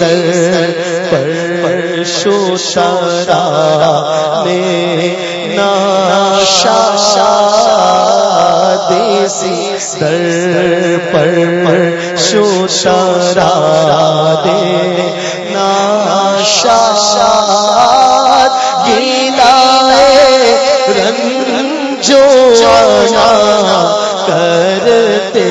در پر شو شارا میں ناشا دیسی در پر شو شارا دے ناشا گیلا رنجو کرتے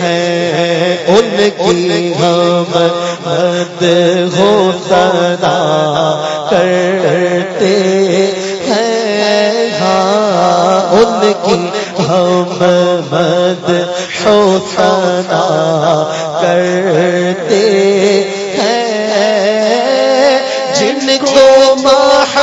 ہیں۔ ان کی ہم مد ہو صدا کرتے ہیں۔ ہاں، ان کی ہم مد ہو صدا کرتے ہیں۔ جن کو ماہ